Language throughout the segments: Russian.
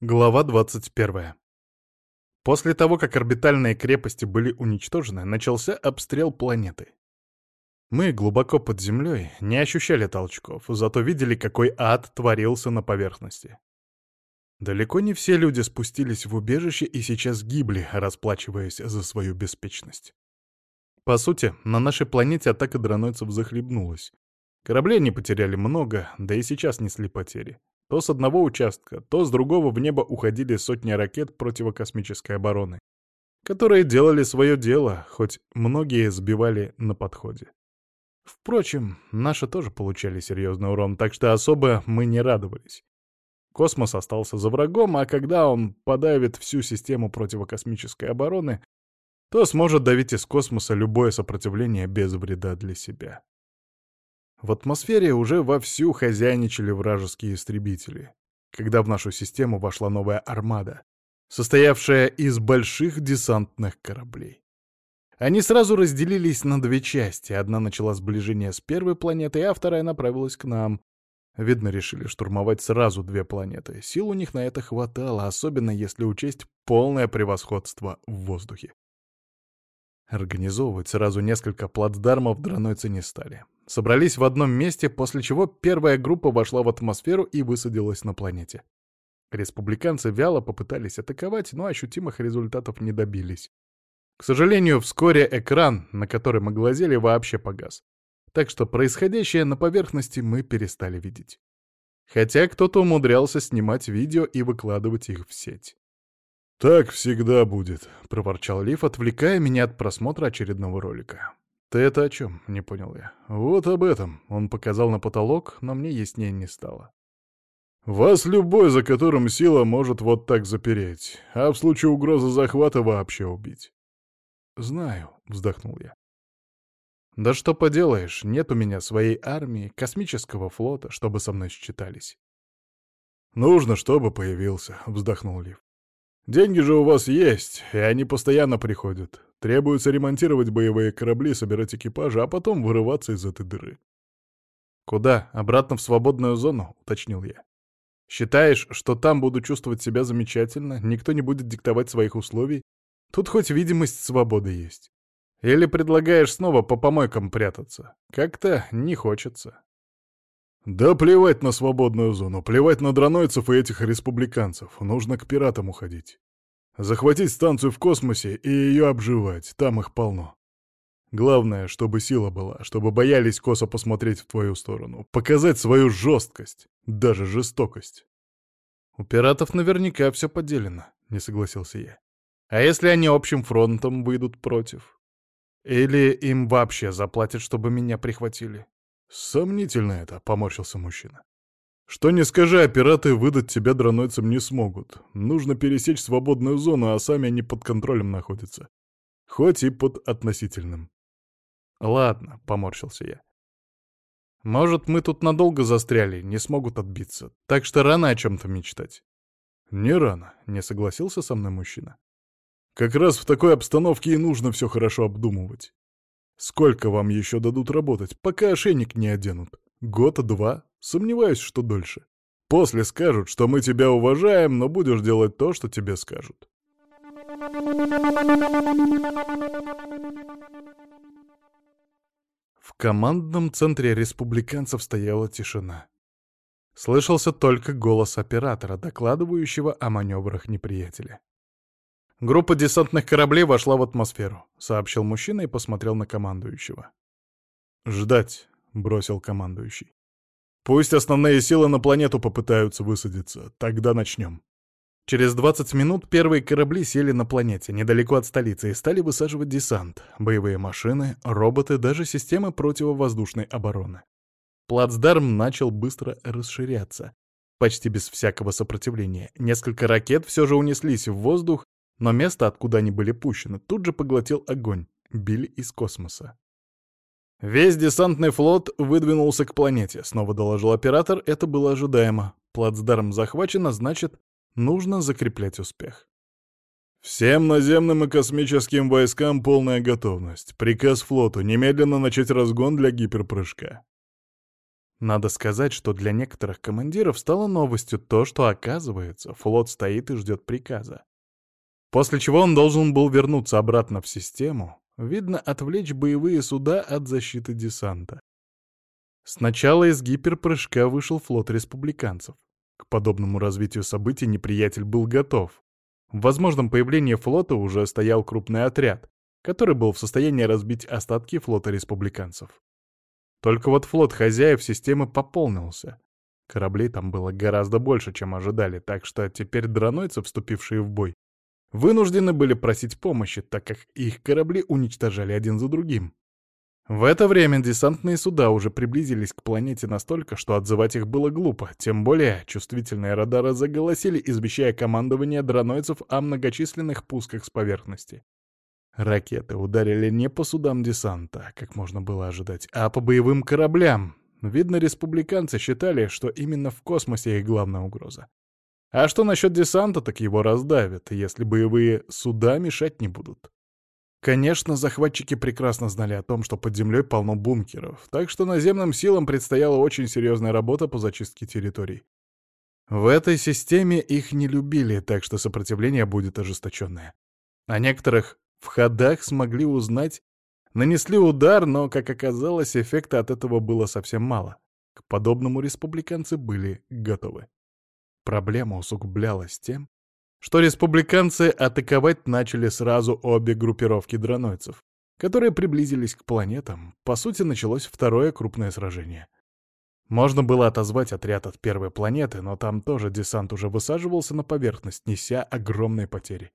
Глава 21. После того, как орбитальные крепости были уничтожены, начался обстрел планеты. Мы глубоко под землей не ощущали толчков, зато видели, какой ад творился на поверхности. Далеко не все люди спустились в убежище и сейчас гибли, расплачиваясь за свою беспечность. По сути, на нашей планете атака дронойцев захлебнулась. Корабли не потеряли много, да и сейчас несли потери. То с одного участка, то с другого в небо уходили сотни ракет противокосмической обороны, которые делали свое дело, хоть многие сбивали на подходе. Впрочем, наши тоже получали серьезный урон, так что особо мы не радовались. Космос остался за врагом, а когда он подавит всю систему противокосмической обороны, то сможет давить из космоса любое сопротивление без вреда для себя. В атмосфере уже вовсю хозяйничали вражеские истребители, когда в нашу систему вошла новая армада, состоявшая из больших десантных кораблей. Они сразу разделились на две части. Одна начала сближение с первой планетой, а вторая направилась к нам. Видно, решили штурмовать сразу две планеты. Сил у них на это хватало, особенно если учесть полное превосходство в воздухе. Организовывать сразу несколько плацдармов дранойцы не стали собрались в одном месте, после чего первая группа вошла в атмосферу и высадилась на планете. Республиканцы вяло попытались атаковать, но ощутимых результатов не добились. К сожалению, вскоре экран, на который мы глазели, вообще погас. Так что происходящее на поверхности мы перестали видеть. Хотя кто-то умудрялся снимать видео и выкладывать их в сеть. «Так всегда будет», — проворчал Лив, отвлекая меня от просмотра очередного ролика. «Ты это о чем?» — не понял я. «Вот об этом», — он показал на потолок, но мне яснее не стало. «Вас любой, за которым сила, может вот так запереть, а в случае угрозы захвата вообще убить». «Знаю», — вздохнул я. «Да что поделаешь, нет у меня своей армии, космического флота, чтобы со мной считались». «Нужно, чтобы появился», — вздохнул Лив. «Деньги же у вас есть, и они постоянно приходят. Требуется ремонтировать боевые корабли, собирать экипажи, а потом вырываться из этой дыры. «Куда? Обратно в свободную зону?» — уточнил я. «Считаешь, что там буду чувствовать себя замечательно, никто не будет диктовать своих условий? Тут хоть видимость свободы есть. Или предлагаешь снова по помойкам прятаться? Как-то не хочется». «Да плевать на свободную зону, плевать на дронойцев и этих республиканцев. Нужно к пиратам уходить. Захватить станцию в космосе и ее обживать, там их полно. Главное, чтобы сила была, чтобы боялись косо посмотреть в твою сторону, показать свою жесткость, даже жестокость. У пиратов наверняка все поделено, не согласился я. А если они общим фронтом выйдут против? Или им вообще заплатят, чтобы меня прихватили? Сомнительно это, поморщился мужчина. Что не скажи, а пираты выдать тебя дронойцам не смогут. Нужно пересечь свободную зону, а сами они под контролем находятся. Хоть и под относительным. Ладно, поморщился я. Может, мы тут надолго застряли, не смогут отбиться. Так что рано о чем-то мечтать. Не рано, не согласился со мной мужчина. Как раз в такой обстановке и нужно все хорошо обдумывать. Сколько вам еще дадут работать, пока ошейник не оденут? Год-два? Сомневаюсь, что дольше. После скажут, что мы тебя уважаем, но будешь делать то, что тебе скажут. В командном центре республиканцев стояла тишина. Слышался только голос оператора, докладывающего о маневрах неприятеля. «Группа десантных кораблей вошла в атмосферу», — сообщил мужчина и посмотрел на командующего. «Ждать», — бросил командующий. «Пусть основные силы на планету попытаются высадиться. Тогда начнем». Через 20 минут первые корабли сели на планете, недалеко от столицы, и стали высаживать десант, боевые машины, роботы, даже системы противовоздушной обороны. Плацдарм начал быстро расширяться. Почти без всякого сопротивления. Несколько ракет все же унеслись в воздух, но место, откуда они были пущены, тут же поглотил огонь. Били из космоса. «Весь десантный флот выдвинулся к планете», — снова доложил оператор. Это было ожидаемо. Плацдарм захвачено, значит, нужно закреплять успех. «Всем наземным и космическим войскам полная готовность. Приказ флоту — немедленно начать разгон для гиперпрыжка». Надо сказать, что для некоторых командиров стало новостью то, что, оказывается, флот стоит и ждет приказа. После чего он должен был вернуться обратно в систему, видно, отвлечь боевые суда от защиты десанта. Сначала из гиперпрыжка вышел флот республиканцев. К подобному развитию событий неприятель был готов. В возможном появлении флота уже стоял крупный отряд, который был в состоянии разбить остатки флота республиканцев. Только вот флот хозяев системы пополнился. Кораблей там было гораздо больше, чем ожидали, так что теперь дронойцы, вступившие в бой, вынуждены были просить помощи, так как их корабли уничтожали один за другим. В это время десантные суда уже приблизились к планете настолько, что отзывать их было глупо, тем более чувствительные радары заголосили, извещая командование дронойцев о многочисленных пусках с поверхности. Ракеты ударили не по судам десанта, как можно было ожидать, а по боевым кораблям. Видно, республиканцы считали, что именно в космосе их главная угроза. А что насчет десанта, так его раздавят, если боевые суда мешать не будут. Конечно, захватчики прекрасно знали о том, что под землей полно бункеров, так что наземным силам предстояла очень серьезная работа по зачистке территорий. В этой системе их не любили, так что сопротивление будет ожесточенное. А некоторых в ходах смогли узнать, нанесли удар, но, как оказалось, эффекта от этого было совсем мало. К подобному республиканцы были готовы. Проблема усугублялась тем, что республиканцы атаковать начали сразу обе группировки дронойцев, которые приблизились к планетам. По сути, началось второе крупное сражение. Можно было отозвать отряд от первой планеты, но там тоже десант уже высаживался на поверхность, неся огромные потери.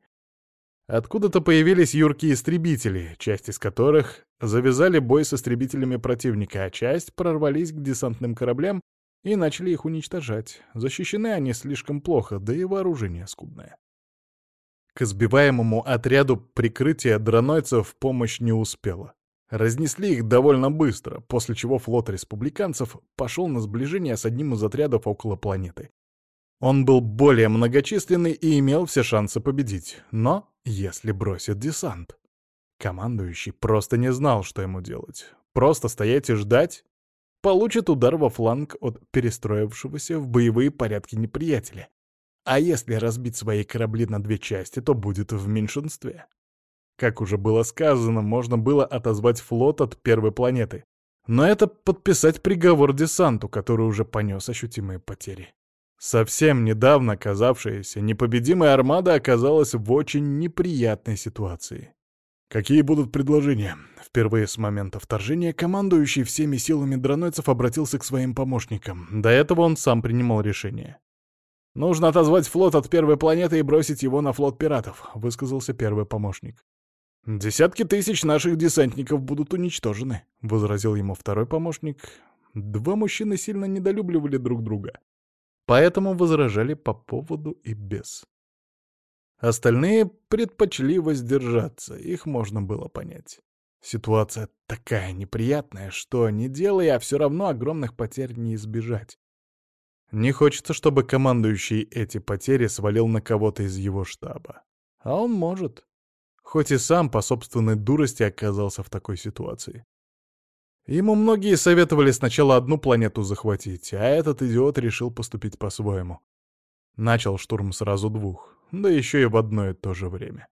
Откуда-то появились юркие истребители, часть из которых завязали бой с истребителями противника, а часть прорвались к десантным кораблям и начали их уничтожать. Защищены они слишком плохо, да и вооружение скудное. К сбиваемому отряду прикрытия дронойцев помощь не успела. Разнесли их довольно быстро, после чего флот республиканцев пошел на сближение с одним из отрядов около планеты. Он был более многочисленный и имел все шансы победить, но если бросит десант. Командующий просто не знал, что ему делать. Просто стоять и ждать? Получит удар во фланг от перестроившегося в боевые порядки неприятеля. А если разбить свои корабли на две части, то будет в меньшинстве. Как уже было сказано, можно было отозвать флот от первой планеты. Но это подписать приговор десанту, который уже понес ощутимые потери. Совсем недавно казавшаяся непобедимая армада оказалась в очень неприятной ситуации. «Какие будут предложения?» Впервые с момента вторжения командующий всеми силами дронойцев обратился к своим помощникам. До этого он сам принимал решение. «Нужно отозвать флот от первой планеты и бросить его на флот пиратов», — высказался первый помощник. «Десятки тысяч наших десантников будут уничтожены», — возразил ему второй помощник. Два мужчины сильно недолюбливали друг друга поэтому возражали по поводу и без. Остальные предпочли воздержаться, их можно было понять. Ситуация такая неприятная, что не делая, а все равно огромных потерь не избежать. Не хочется, чтобы командующий эти потери свалил на кого-то из его штаба. А он может. Хоть и сам по собственной дурости оказался в такой ситуации. Ему многие советовали сначала одну планету захватить, а этот идиот решил поступить по-своему. Начал штурм сразу двух, да еще и в одно и то же время.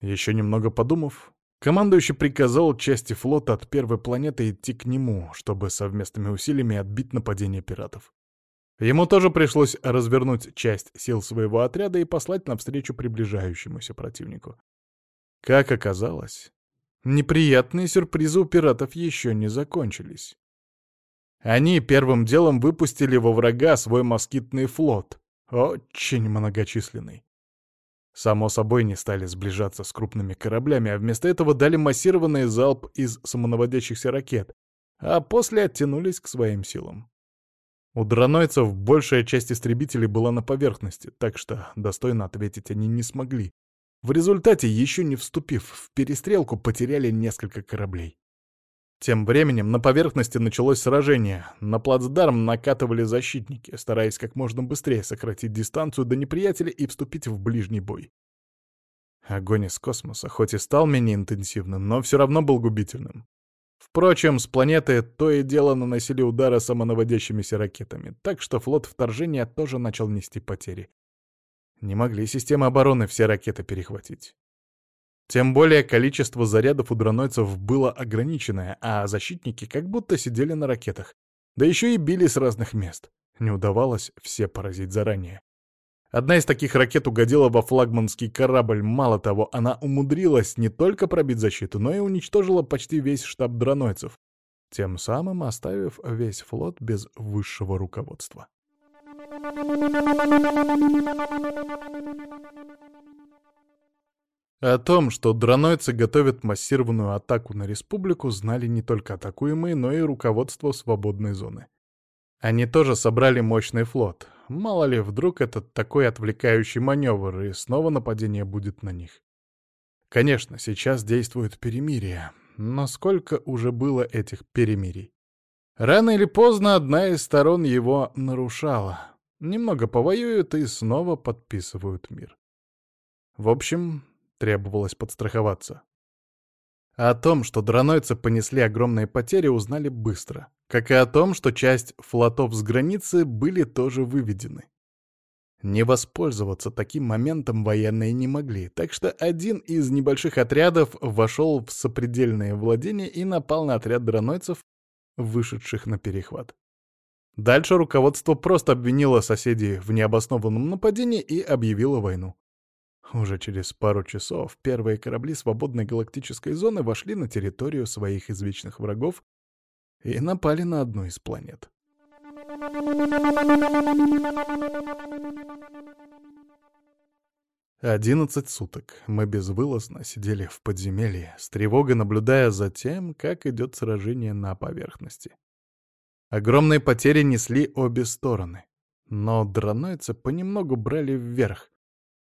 Еще немного подумав, командующий приказал части флота от первой планеты идти к нему, чтобы совместными усилиями отбить нападение пиратов. Ему тоже пришлось развернуть часть сил своего отряда и послать навстречу приближающемуся противнику. Как оказалось, Неприятные сюрпризы у пиратов еще не закончились. Они первым делом выпустили во врага свой москитный флот, очень многочисленный. Само собой, не стали сближаться с крупными кораблями, а вместо этого дали массированный залп из самонаводящихся ракет, а после оттянулись к своим силам. У дронойцев большая часть истребителей была на поверхности, так что достойно ответить они не смогли, в результате, еще не вступив в перестрелку, потеряли несколько кораблей. Тем временем на поверхности началось сражение. На плацдарм накатывали защитники, стараясь как можно быстрее сократить дистанцию до неприятеля и вступить в ближний бой. Огонь из космоса хоть и стал менее интенсивным, но все равно был губительным. Впрочем, с планеты то и дело наносили удары самонаводящимися ракетами, так что флот вторжения тоже начал нести потери. Не могли системы обороны все ракеты перехватить. Тем более количество зарядов у дронойцев было ограниченное, а защитники как будто сидели на ракетах, да еще и били с разных мест. Не удавалось все поразить заранее. Одна из таких ракет угодила во флагманский корабль. Мало того, она умудрилась не только пробить защиту, но и уничтожила почти весь штаб дронойцев, тем самым оставив весь флот без высшего руководства. О том, что дронойцы готовят массированную атаку на республику, знали не только атакуемые, но и руководство свободной зоны. Они тоже собрали мощный флот. Мало ли, вдруг это такой отвлекающий маневр, и снова нападение будет на них. Конечно, сейчас действует перемирие, но сколько уже было этих перемирий? Рано или поздно одна из сторон его нарушала. Немного повоюют и снова подписывают мир. В общем, требовалось подстраховаться. О том, что дронойцы понесли огромные потери, узнали быстро. Как и о том, что часть флотов с границы были тоже выведены. Не воспользоваться таким моментом военные не могли, так что один из небольших отрядов вошел в сопредельное владение и напал на отряд дронойцев, вышедших на перехват. Дальше руководство просто обвинило соседей в необоснованном нападении и объявило войну. Уже через пару часов первые корабли свободной галактической зоны вошли на территорию своих извечных врагов и напали на одну из планет. Одиннадцать суток мы безвылазно сидели в подземелье, с тревогой наблюдая за тем, как идет сражение на поверхности. Огромные потери несли обе стороны, но дронойцы понемногу брали вверх,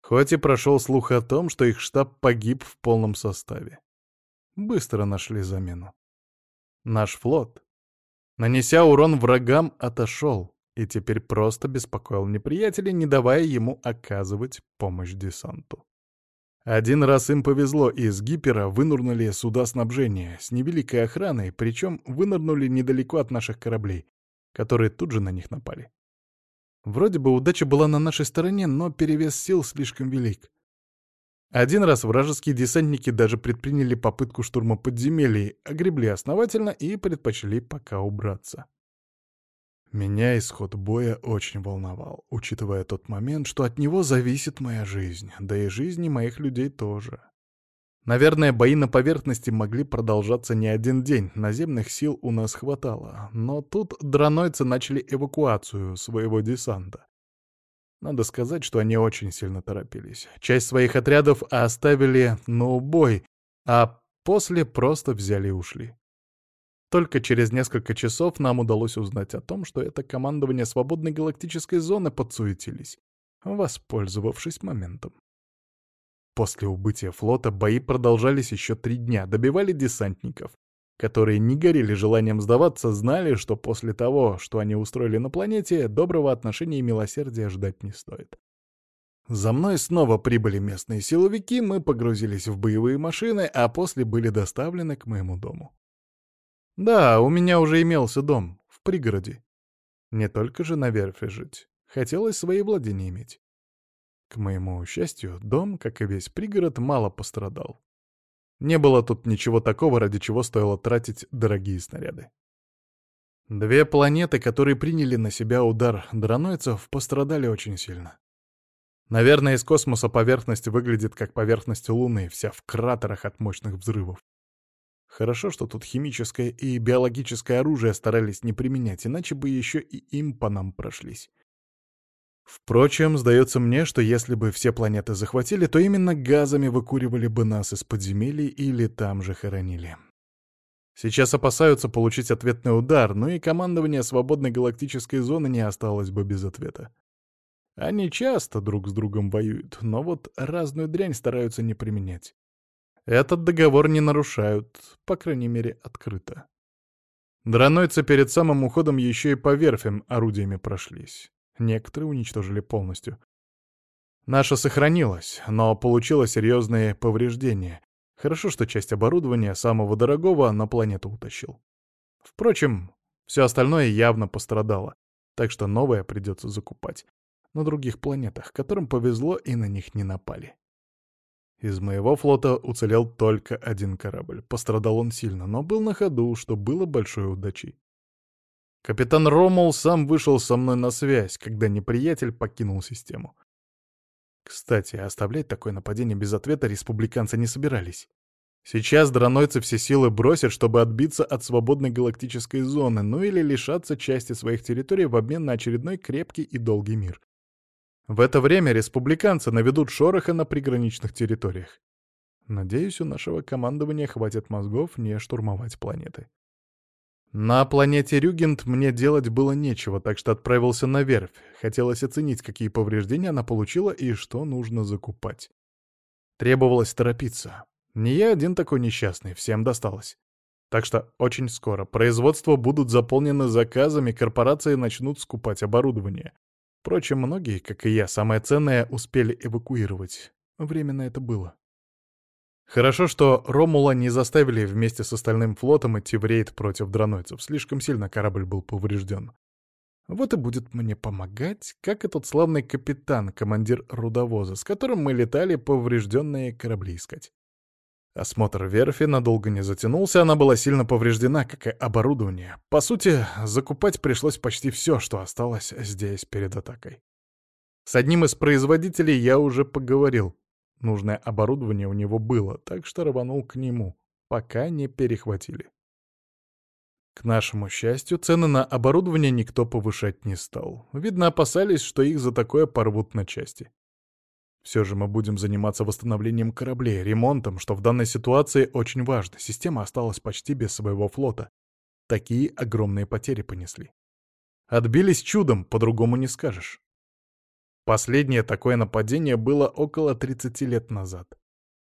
Хоть и прошел слух о том, что их штаб погиб в полном составе. Быстро нашли замену. Наш флот, нанеся урон врагам, отошел и теперь просто беспокоил неприятеля, не давая ему оказывать помощь десанту. Один раз им повезло, из гипера вынурнули суда снабжения с невеликой охраной, причем вынырнули недалеко от наших кораблей, которые тут же на них напали. Вроде бы удача была на нашей стороне, но перевес сил слишком велик. Один раз вражеские десантники даже предприняли попытку штурма подземелий, огребли основательно и предпочли пока убраться. Меня исход боя очень волновал, учитывая тот момент, что от него зависит моя жизнь, да и жизни моих людей тоже. Наверное, бои на поверхности могли продолжаться не один день, наземных сил у нас хватало, но тут дронойцы начали эвакуацию своего десанта. Надо сказать, что они очень сильно торопились. Часть своих отрядов оставили на убой, а после просто взяли и ушли. Только через несколько часов нам удалось узнать о том, что это командование свободной галактической зоны подсуетились, воспользовавшись моментом. После убытия флота бои продолжались еще три дня, добивали десантников, которые не горели желанием сдаваться, знали, что после того, что они устроили на планете, доброго отношения и милосердия ждать не стоит. За мной снова прибыли местные силовики, мы погрузились в боевые машины, а после были доставлены к моему дому. Да, у меня уже имелся дом, в пригороде. Не только же на верфи жить, хотелось свои владения иметь. К моему счастью, дом, как и весь пригород, мало пострадал. Не было тут ничего такого, ради чего стоило тратить дорогие снаряды. Две планеты, которые приняли на себя удар дронойцев, пострадали очень сильно. Наверное, из космоса поверхность выглядит как поверхность Луны, вся в кратерах от мощных взрывов. Хорошо, что тут химическое и биологическое оружие старались не применять, иначе бы еще и им по нам прошлись. Впрочем, сдается мне, что если бы все планеты захватили, то именно газами выкуривали бы нас из подземелий или там же хоронили. Сейчас опасаются получить ответный удар, но и командование свободной галактической зоны не осталось бы без ответа. Они часто друг с другом воюют, но вот разную дрянь стараются не применять. Этот договор не нарушают, по крайней мере, открыто. Дранойцы перед самым уходом еще и по верфям орудиями прошлись. Некоторые уничтожили полностью. Наша сохранилась, но получила серьезные повреждения, Хорошо, что часть оборудования, самого дорогого, на планету утащил. Впрочем, все остальное явно пострадало, так что новое придется закупать. На других планетах, которым повезло и на них не напали. Из моего флота уцелел только один корабль. Пострадал он сильно, но был на ходу, что было большой удачей. Капитан Ромул сам вышел со мной на связь, когда неприятель покинул систему. Кстати, оставлять такое нападение без ответа республиканцы не собирались. Сейчас дранойцы все силы бросят, чтобы отбиться от свободной галактической зоны, ну или лишаться части своих территорий в обмен на очередной крепкий и долгий мир. В это время республиканцы наведут шороха на приграничных территориях. Надеюсь, у нашего командования хватит мозгов не штурмовать планеты. На планете Рюгент мне делать было нечего, так что отправился на верфь. Хотелось оценить, какие повреждения она получила и что нужно закупать. Требовалось торопиться. Не я один такой несчастный, всем досталось. Так что очень скоро производства будут заполнены заказами, корпорации начнут скупать оборудование. Впрочем, многие, как и я, самое ценное успели эвакуировать. Временно это было. Хорошо, что Ромула не заставили вместе с остальным флотом идти в рейд против дранойцев. Слишком сильно корабль был поврежден. Вот и будет мне помогать, как и тот славный капитан, командир рудовоза, с которым мы летали поврежденные корабли искать. Осмотр верфи надолго не затянулся, она была сильно повреждена, как и оборудование. По сути, закупать пришлось почти все, что осталось здесь перед атакой. С одним из производителей я уже поговорил. Нужное оборудование у него было, так что рванул к нему, пока не перехватили. К нашему счастью, цены на оборудование никто повышать не стал. Видно, опасались, что их за такое порвут на части. Все же мы будем заниматься восстановлением кораблей, ремонтом, что в данной ситуации очень важно. Система осталась почти без своего флота. Такие огромные потери понесли. Отбились чудом, по-другому не скажешь. Последнее такое нападение было около 30 лет назад.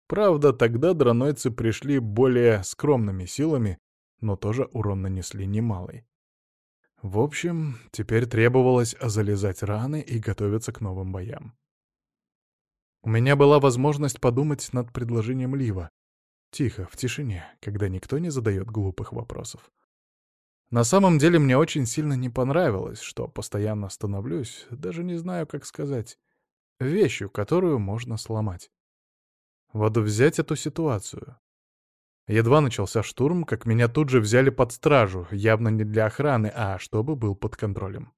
Правда, тогда дранойцы пришли более скромными силами, но тоже урон нанесли немалый. В общем, теперь требовалось залезать раны и готовиться к новым боям. У меня была возможность подумать над предложением Лива. Тихо, в тишине, когда никто не задает глупых вопросов. На самом деле мне очень сильно не понравилось, что постоянно становлюсь, даже не знаю, как сказать, вещью, которую можно сломать. Вот взять эту ситуацию. Едва начался штурм, как меня тут же взяли под стражу, явно не для охраны, а чтобы был под контролем.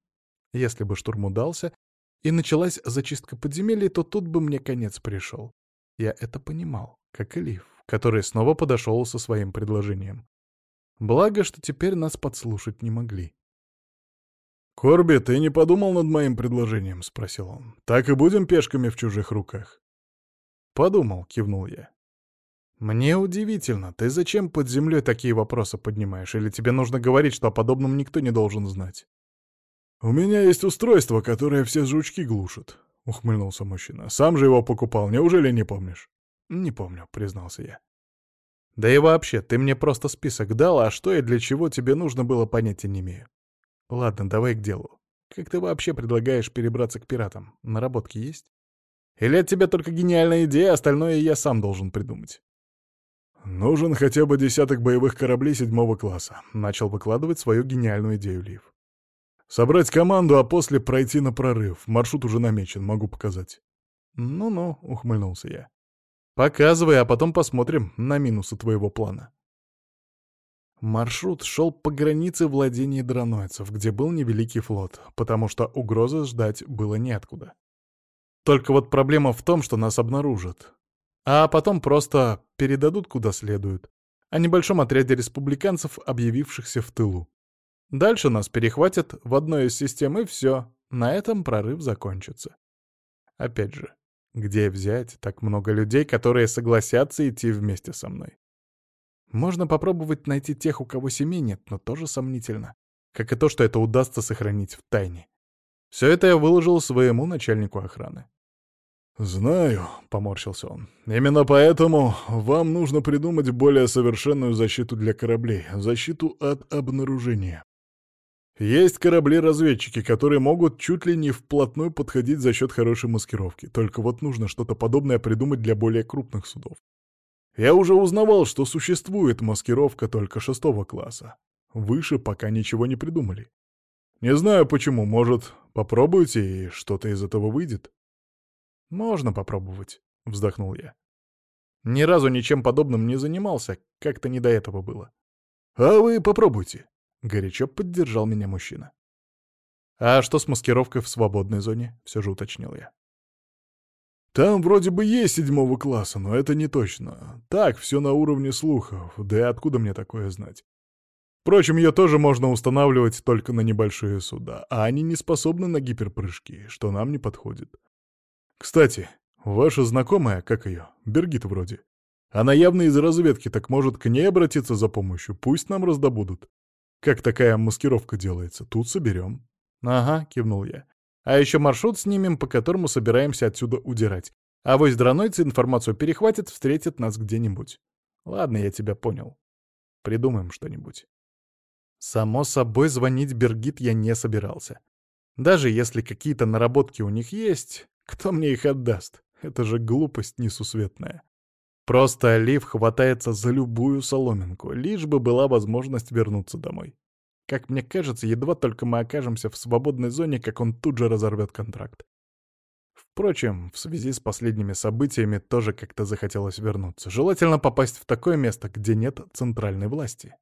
Если бы штурм удался и началась зачистка подземелья, то тут бы мне конец пришел. Я это понимал, как и Лив, который снова подошел со своим предложением. Благо, что теперь нас подслушать не могли. «Корби, ты не подумал над моим предложением?» — спросил он. «Так и будем пешками в чужих руках?» «Подумал», — кивнул я. «Мне удивительно, ты зачем под землей такие вопросы поднимаешь? Или тебе нужно говорить, что о подобном никто не должен знать?» «У меня есть устройство, которое все жучки глушит», — ухмыльнулся мужчина. «Сам же его покупал, неужели не помнишь?» «Не помню», — признался я. Да и вообще, ты мне просто список дал, а что и для чего тебе нужно было, понятия не имею. Ладно, давай к делу. Как ты вообще предлагаешь перебраться к пиратам? Наработки есть? Или от тебя только гениальная идея, остальное я сам должен придумать? «Нужен хотя бы десяток боевых кораблей седьмого класса», — начал выкладывать свою гениальную идею Лив. «Собрать команду, а после пройти на прорыв. Маршрут уже намечен, могу показать». «Ну-ну», — ухмыльнулся я. Показывай, а потом посмотрим на минусы твоего плана. Маршрут шел по границе владений дранойцев, где был невеликий флот, потому что угрозы ждать было неоткуда. Только вот проблема в том, что нас обнаружат. А потом просто передадут куда следует. О небольшом отряде республиканцев, объявившихся в тылу. Дальше нас перехватят в одной из систем, и все. На этом прорыв закончится. Опять же, где взять так много людей, которые согласятся идти вместе со мной? Можно попробовать найти тех, у кого семей нет, но тоже сомнительно. Как и то, что это удастся сохранить в тайне. Все это я выложил своему начальнику охраны. «Знаю», — поморщился он. «Именно поэтому вам нужно придумать более совершенную защиту для кораблей, защиту от обнаружения. Есть корабли-разведчики, которые могут чуть ли не вплотную подходить за счет хорошей маскировки. Только вот нужно что-то подобное придумать для более крупных судов. Я уже узнавал, что существует маскировка только шестого класса. Выше пока ничего не придумали. Не знаю почему, может, попробуйте, и что-то из этого выйдет? Можно попробовать, вздохнул я. Ни разу ничем подобным не занимался, как-то не до этого было. А вы попробуйте, горячо поддержал меня мужчина. А что с маскировкой в свободной зоне? Все же уточнил я. Там вроде бы есть седьмого класса, но это не точно. Так, все на уровне слухов, да и откуда мне такое знать? Впрочем, ее тоже можно устанавливать только на небольшие суда, а они не способны на гиперпрыжки, что нам не подходит. Кстати, ваша знакомая, как ее, Бергит вроде, она явно из разведки, так может к ней обратиться за помощью, пусть нам раздобудут. Как такая маскировка делается, тут соберем. Ага, кивнул я. А еще маршрут снимем, по которому собираемся отсюда удирать. А вось дранойцы информацию перехватит, встретит нас где-нибудь. Ладно, я тебя понял. Придумаем что-нибудь. Само собой, звонить Бергит я не собирался. Даже если какие-то наработки у них есть, кто мне их отдаст? Это же глупость несусветная. Просто Олив хватается за любую соломинку, лишь бы была возможность вернуться домой. Как мне кажется, едва только мы окажемся в свободной зоне, как он тут же разорвет контракт. Впрочем, в связи с последними событиями тоже как-то захотелось вернуться. Желательно попасть в такое место, где нет центральной власти.